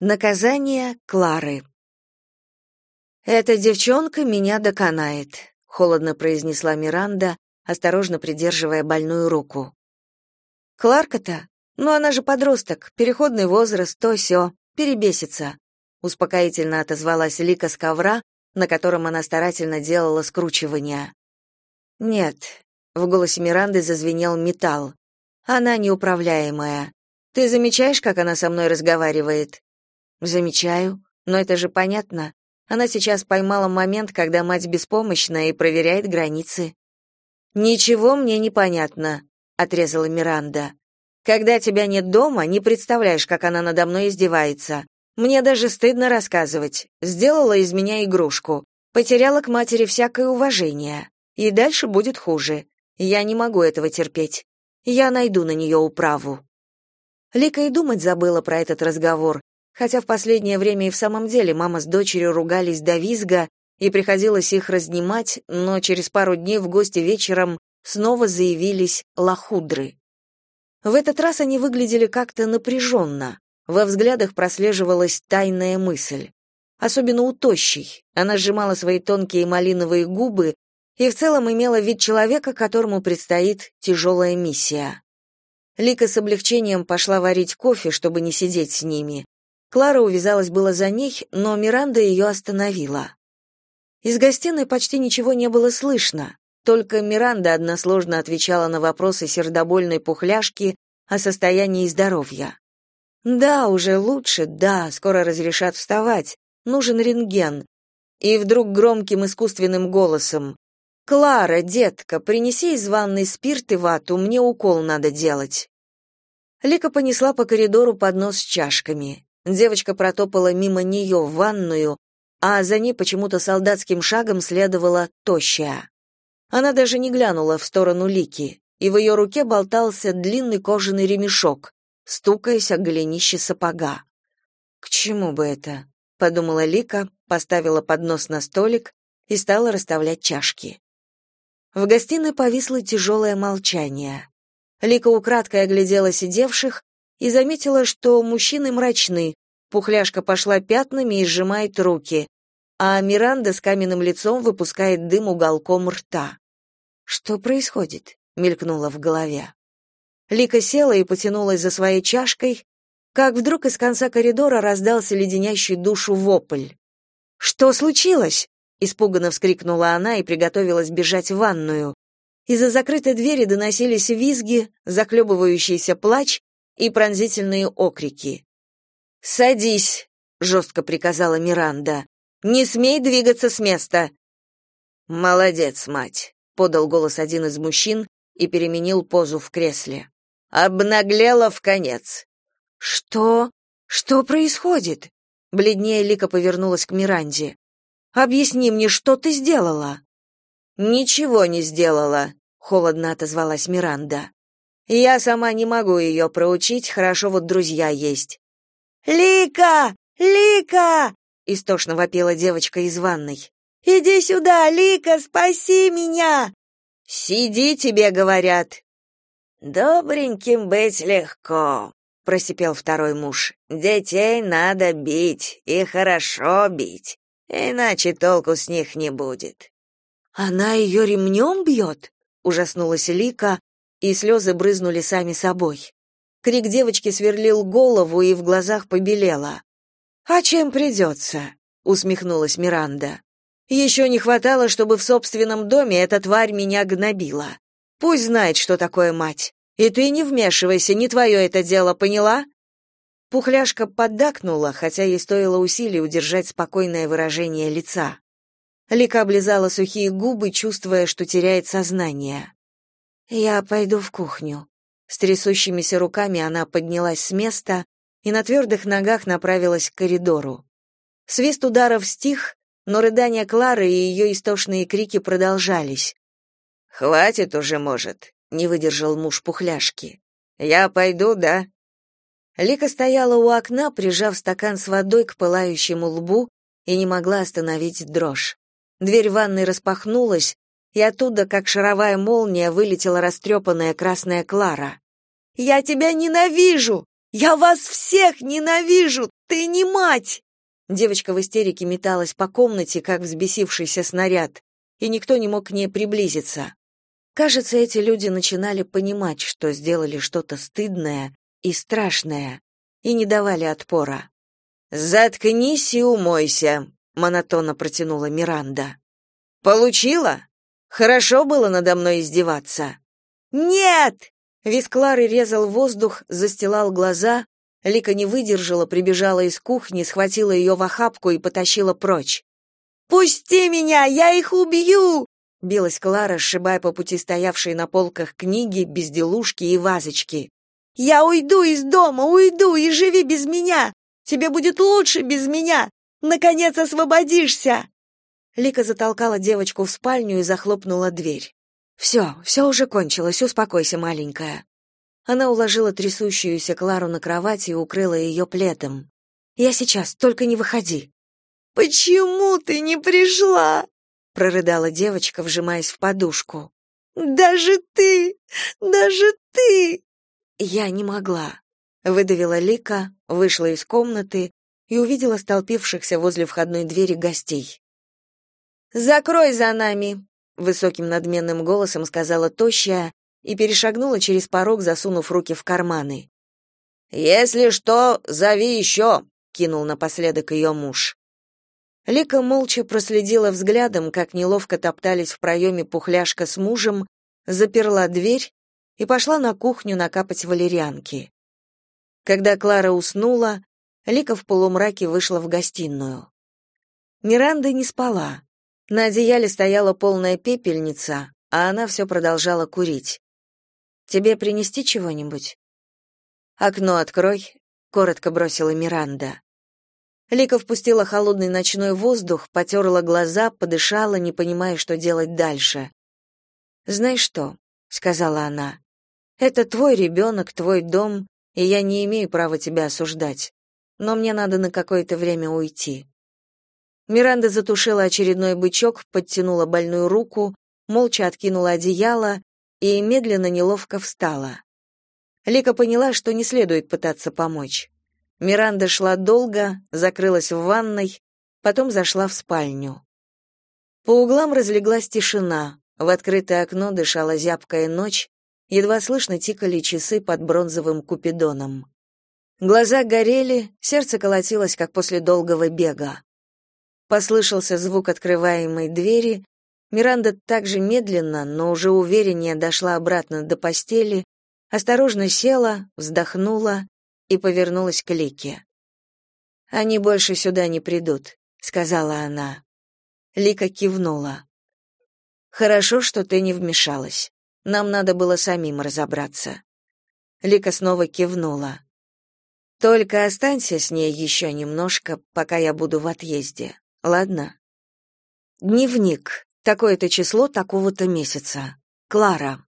Наказание Клары. Эта девчонка меня доконает, холодно произнесла Миранда, осторожно придерживая больную руку. Кларка-то? Ну она же подросток, переходный возраст, то сё, перебесится. Успокоительно отозвалась Лика с ковра, на котором она старательно делала скручивания. Нет, в голосе Миранды зазвенел металл. Она неуправляемая. Ты замечаешь, как она со мной разговаривает? Замечаю, но это же понятно. Она сейчас поймала момент, когда мать беспомощна и проверяет границы. Ничего мне не понятно, отрезала Миранда. Когда тебя нет дома, не представляешь, как она надо мной издевается. Мне даже стыдно рассказывать. Сделала из меня игрушку. Потеряла к матери всякое уважение. И дальше будет хуже. Я не могу этого терпеть. Я найду на нее управу. Лика и думать забыла про этот разговор, хотя в последнее время и в самом деле мама с дочерью ругались до визга, и приходилось их разнимать, но через пару дней в гости вечером снова заявились лохудры. В этот раз они выглядели как-то напряженно. Во взглядах прослеживалась тайная мысль. Особенно у тощей. Она сжимала свои тонкие малиновые губы и в целом имела вид человека, которому предстоит тяжелая миссия. Лика с облегчением пошла варить кофе, чтобы не сидеть с ними. Клара увязалась было за ней, но Миранда ее остановила. Из гостиной почти ничего не было слышно, только Миранда односложно отвечала на вопросы сердобольной пухляшки о состоянии здоровья. Да, уже лучше, да, скоро разрешат вставать. Нужен рентген. И вдруг громким искусственным голосом: "Клара, детка, принеси из ванной спирт и вату, мне укол надо делать". Лика понесла по коридору поднос с чашками. Девочка протопала мимо нее в ванную, а за ней почему-то солдатским шагом следовала тощая. Она даже не глянула в сторону Лики, и в ее руке болтался длинный кожаный ремешок, стукаясь о голенище сапога. «К чему бы это?» — подумала Лика, поставила поднос на столик и стала расставлять чашки. В гостиной повисло тяжелое молчание. Лика украдкой оглядела сидевших, и заметила, что мужчины мрачны. Пухляшка пошла пятнами и сжимает руки, а Миранда с каменным лицом выпускает дым уголком рта. Что происходит? мелькнуло в голове. Лика села и потянулась за своей чашкой, как вдруг из конца коридора раздался леденящий душу вопль. Что случилось? испуганно вскрикнула она и приготовилась бежать в ванную. Из-за закрытой двери доносились визги, захлебывающийся плач и пронзительные окрики. «Садись!» — жестко приказала Миранда. «Не смей двигаться с места!» «Молодец, мать!» — подал голос один из мужчин и переменил позу в кресле. «Обнаглела в конец!» «Что? Что происходит?» Бледнее Лика повернулась к Миранде. «Объясни мне, что ты сделала?» «Ничего не сделала», — холодно отозвалась Миранда. Я сама не могу ее проучить, хорошо вот друзья есть. Лика! Лика! истошно вопила девочка из ванной. Иди сюда, Лика, спаси меня. Сиди, тебе говорят. Добреньким быть легко, просипел второй муж. Детей надо бить, и хорошо бить, иначе толку с них не будет. Она ее ремнем бьет?» — ужаснулась Лика, и слезы брызнули сами собой. Крик девочки сверлил голову и в глазах побелело. «А чем придется?» — усмехнулась Миранда. «Еще не хватало, чтобы в собственном доме эта тварь меня гнобила. Пусть знает, что такое мать. И ты не вмешивайся, не твое это дело, поняла?» Пухляшка поддакнула, хотя ей стоило усилий удержать спокойное выражение лица. Лика облизала сухие губы, чувствуя, что теряет сознание. Я пойду в кухню. С трясущимися руками она поднялась с места и на твердых ногах направилась к коридору. Свист ударов стих, но рыдания Клары и ее истошные крики продолжались. «Хватит уже, может», — не выдержал муж пухляшки. «Я пойду, да?» Лика стояла у окна, прижав стакан с водой к пылающему лбу и не могла остановить дрожь. Дверь ванной распахнулась, и оттуда, как шаровая молния, вылетела растрепанная красная Клара. «Я тебя ненавижу! Я вас всех ненавижу! Ты не мать!» Девочка в истерике металась по комнате, как взбесившийся снаряд, и никто не мог к ней приблизиться. Кажется, эти люди начинали понимать, что сделали что-то стыдное и страшное, и не давали отпора. «Заткнись и умойся», — монотонно протянула Миранда. «Получила? Хорошо было надо мной издеваться?» «Нет!» Вис Клары резал воздух, застилал глаза. Лика не выдержала, прибежала из кухни, схватила ее в охапку и потащила прочь. «Пусти меня! Я их убью!» Билась Клара, сшибая по пути стоявшие на полках книги, безделушки и вазочки. «Я уйду из дома, уйду и живи без меня! Тебе будет лучше без меня! Наконец освободишься!» Лика затолкала девочку в спальню и захлопнула дверь. «Все, все уже кончилось, успокойся, маленькая». Она уложила трясущуюся Клару на кровать и укрыла ее пледом. «Я сейчас, только не выходи». «Почему ты не пришла?» — прорыдала девочка, вжимаясь в подушку. «Даже ты! Даже ты!» «Я не могла», — выдавила Лика, вышла из комнаты и увидела столпившихся возле входной двери гостей. «Закрой за нами!» высоким надменным голосом сказала тощая и перешагнула через порог, засунув руки в карманы. Если что, зови еще», — кинул напоследок ее муж. Лика молча проследила взглядом, как неловко топтались в проеме пухляшка с мужем, заперла дверь и пошла на кухню накапать валерьянки. Когда Клара уснула, Лика в полумраке вышла в гостиную. Миранда не спала. На одеяле стояла полная пепельница, а она все продолжала курить. «Тебе принести чего-нибудь?» «Окно открой», — коротко бросила Миранда. Лика впустила холодный ночной воздух, потерла глаза, подышала, не понимая, что делать дальше. «Знаешь что?» — сказала она. «Это твой ребенок, твой дом, и я не имею права тебя осуждать. Но мне надо на какое-то время уйти. Миранда затушила очередной бычок, подтянула больную руку, молча откинула одеяло и медленно неловко встала. Лика поняла, что не следует пытаться помочь. Миранда шла долго, закрылась в ванной, потом зашла в спальню. По углам разлеглась тишина, в открытое окно дышала зябкая ночь, едва слышно тикали часы под бронзовым купидоном. Глаза горели, сердце колотилось, как после долгого бега. Послышался звук открываемой двери. Миранда также медленно, но уже увереннее дошла обратно до постели, осторожно села, вздохнула и повернулась к Лике. «Они больше сюда не придут», — сказала она. Лика кивнула. «Хорошо, что ты не вмешалась. Нам надо было самим разобраться». Лика снова кивнула. «Только останься с ней еще немножко, пока я буду в отъезде. Ладно. Дневник. Такое-то число такого-то месяца. Клара.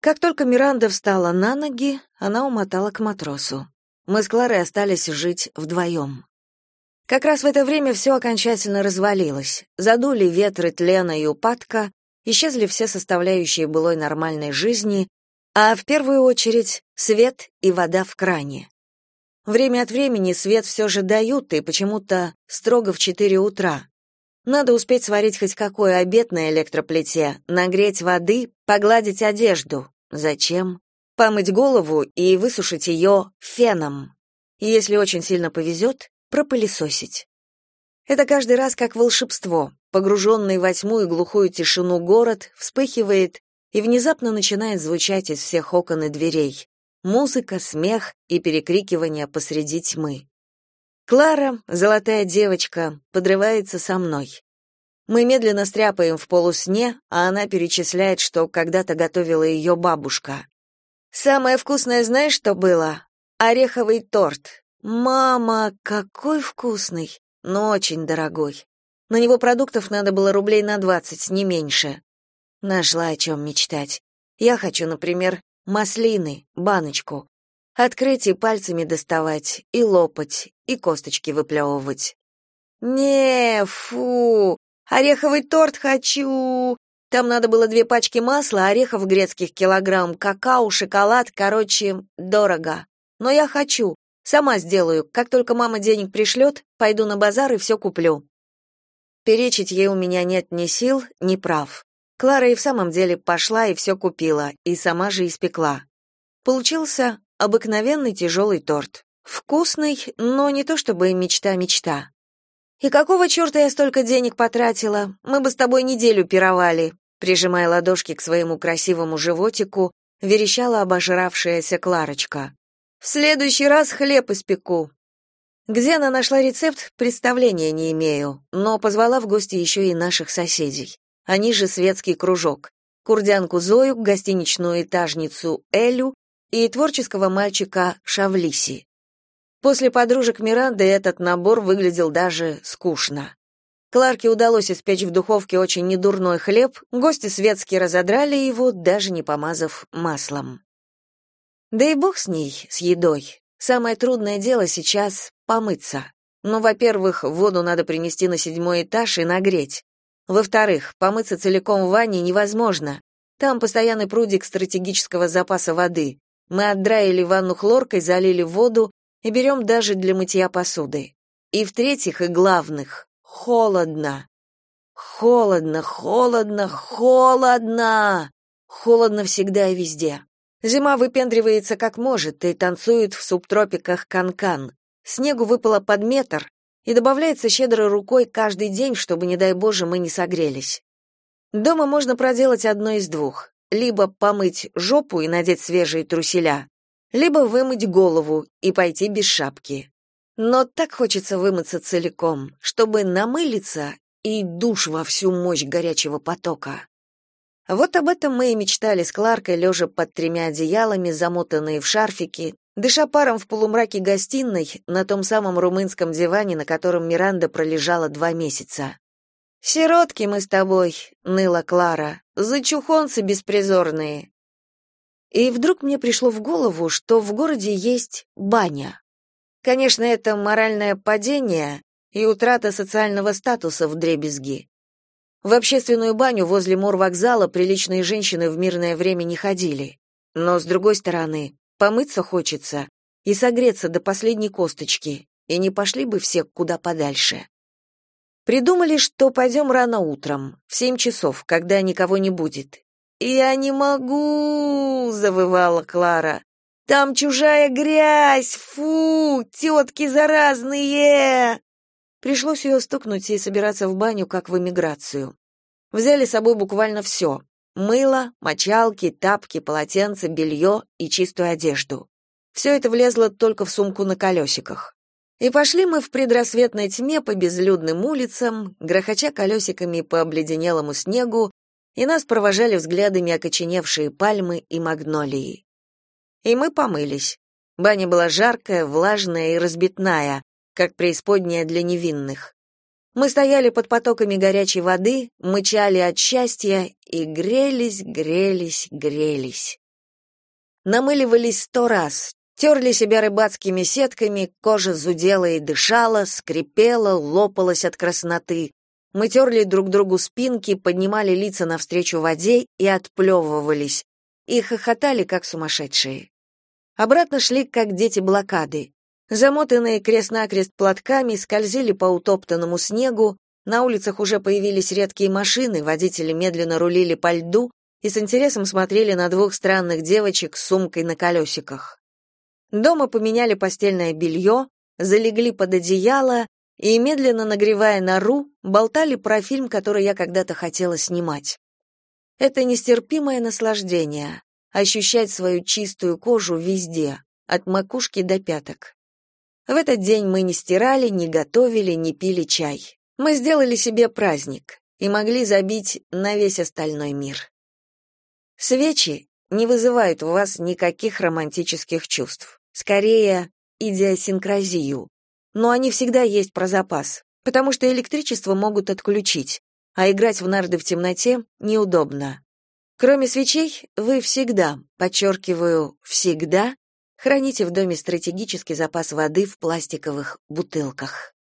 Как только Миранда встала на ноги, она умотала к матросу. Мы с Кларой остались жить вдвоем. Как раз в это время все окончательно развалилось. Задули ветры тлена и упадка, исчезли все составляющие былой нормальной жизни, а в первую очередь свет и вода в кране. Время от времени свет все же дают, и почему-то строго в четыре утра. Надо успеть сварить хоть какой обед на электроплите, нагреть воды, погладить одежду. Зачем? Помыть голову и высушить ее феном. Если очень сильно повезет, пропылесосить. Это каждый раз как волшебство. Погруженный во тьму и глухую тишину город вспыхивает и внезапно начинает звучать из всех окон и дверей музыка, смех и перекрикивания посреди тьмы. Клара, золотая девочка, подрывается со мной. Мы медленно стряпаем в полусне, а она перечисляет, что когда-то готовила ее бабушка. Самое вкусное знаешь, что было? Ореховый торт. Мама, какой вкусный, но очень дорогой. На него продуктов надо было рублей на двадцать, не меньше. Нашла о чем мечтать. Я хочу, например, маслины, баночку. Открыть и пальцами доставать, и лопать, и косточки выплевывать. Не, фу, ореховый торт хочу. Там надо было две пачки масла, орехов грецких килограмм, какао, шоколад, короче, дорого. Но я хочу. Сама сделаю. Как только мама денег пришлет, пойду на базар и все куплю. Перечить ей у меня нет ни сил, ни прав. Клара и в самом деле пошла и все купила, и сама же испекла. Получился обыкновенный тяжелый торт. Вкусный, но не то чтобы мечта-мечта. «И какого черта я столько денег потратила? Мы бы с тобой неделю пировали», прижимая ладошки к своему красивому животику, верещала обожравшаяся Кларочка. «В следующий раз хлеб испеку». Где она нашла рецепт, представления не имею, но позвала в гости еще и наших соседей. Они же светский кружок. Курдянку Зою, гостиничную этажницу Элю и творческого мальчика Шавлиси. После подружек Миранды этот набор выглядел даже скучно. Кларке удалось испечь в духовке очень недурной хлеб, гости светские разодрали его, даже не помазав маслом. Да и бог с ней, с едой. Самое трудное дело сейчас — помыться. Ну, во-первых, воду надо принести на седьмой этаж и нагреть. Во-вторых, помыться целиком в ванне невозможно. Там постоянный прудик стратегического запаса воды. Мы отдраили ванну хлоркой, залили воду и берем даже для мытья посуды. И в-третьих, и главных, Холодно. Холодно, холодно, холодно. Холодно всегда и везде. Зима выпендривается как может и танцует в субтропиках канкан. -кан. Снегу выпало под метр, и добавляется щедрой рукой каждый день, чтобы, не дай Боже, мы не согрелись. Дома можно проделать одно из двух. Либо помыть жопу и надеть свежие труселя, либо вымыть голову и пойти без шапки. Но так хочется вымыться целиком, чтобы намылиться и душ во всю мощь горячего потока. Вот об этом мы и мечтали с Кларкой, лежа под тремя одеялами, замотанные в шарфики, дыша паром в полумраке гостиной на том самом румынском диване, на котором Миранда пролежала два месяца. «Сиротки мы с тобой», — ныла Клара, — «зачухонцы беспризорные». И вдруг мне пришло в голову, что в городе есть баня. Конечно, это моральное падение и утрата социального статуса в дребезги. В общественную баню возле морвокзала приличные женщины в мирное время не ходили. Но, с другой стороны, помыться хочется и согреться до последней косточки, и не пошли бы все куда подальше. Придумали, что пойдем рано утром, в семь часов, когда никого не будет. «Я не могу!» — завывала Клара. Там чужая грязь! Фу! Тетки заразные!» Пришлось ее стукнуть и собираться в баню, как в эмиграцию. Взяли с собой буквально все. Мыло, мочалки, тапки, полотенце, белье и чистую одежду. Все это влезло только в сумку на колесиках. И пошли мы в предрассветной тьме по безлюдным улицам, грохоча колесиками по обледенелому снегу, и нас провожали взглядами окоченевшие пальмы и магнолии. И мы помылись. Баня была жаркая, влажная и разбитная, как преисподняя для невинных. Мы стояли под потоками горячей воды, мычали от счастья и грелись, грелись, грелись. Намыливались сто раз, терли себя рыбацкими сетками, кожа зудела и дышала, скрипела, лопалась от красноты. Мы терли друг другу спинки, поднимали лица навстречу воде и отплевывались, и хохотали, как сумасшедшие. Обратно шли, как дети блокады. Замотанные крест-накрест платками скользили по утоптанному снегу, на улицах уже появились редкие машины, водители медленно рулили по льду и с интересом смотрели на двух странных девочек с сумкой на колесиках. Дома поменяли постельное белье, залегли под одеяло и, медленно нагревая нору, болтали про фильм, который я когда-то хотела снимать. Это нестерпимое наслаждение — ощущать свою чистую кожу везде, от макушки до пяток. В этот день мы не стирали, не готовили, не пили чай. Мы сделали себе праздник и могли забить на весь остальной мир. Свечи не вызывают у вас никаких романтических чувств. Скорее, идиосинкразию. Но они всегда есть про запас, потому что электричество могут отключить, а играть в нарды в темноте неудобно. Кроме свечей, вы всегда, подчеркиваю, всегда, храните в доме стратегический запас воды в пластиковых бутылках.